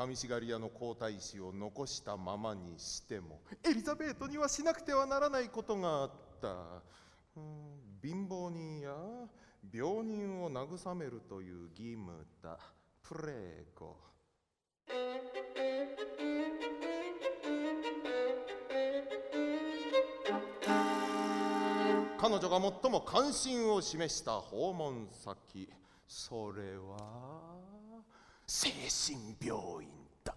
寂しがり屋の皇太子を残したままにしてもエリザベートにはしなくてはならないことがあった、貧乏人や病人を慰めるという義務だ。プレーゴ彼女が最も関心を示した訪問先。それは精神病院だ。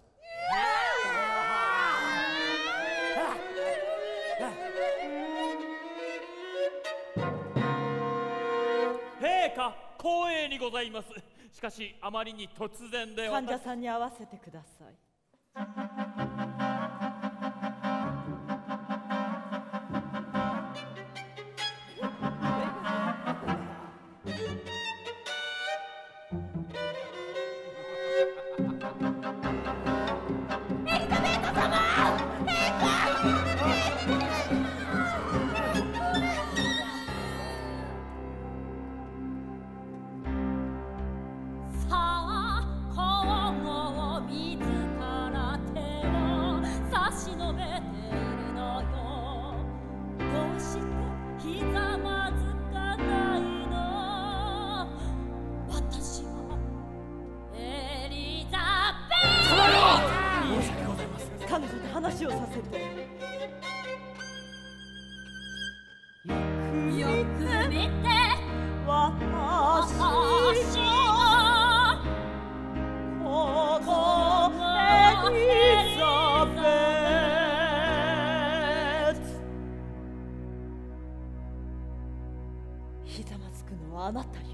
陛下光栄にございます。しかしあまりに突然で患者さんに合わせてください話をさせて「よく見て。私はこの」ひざまつくのはあなたよ。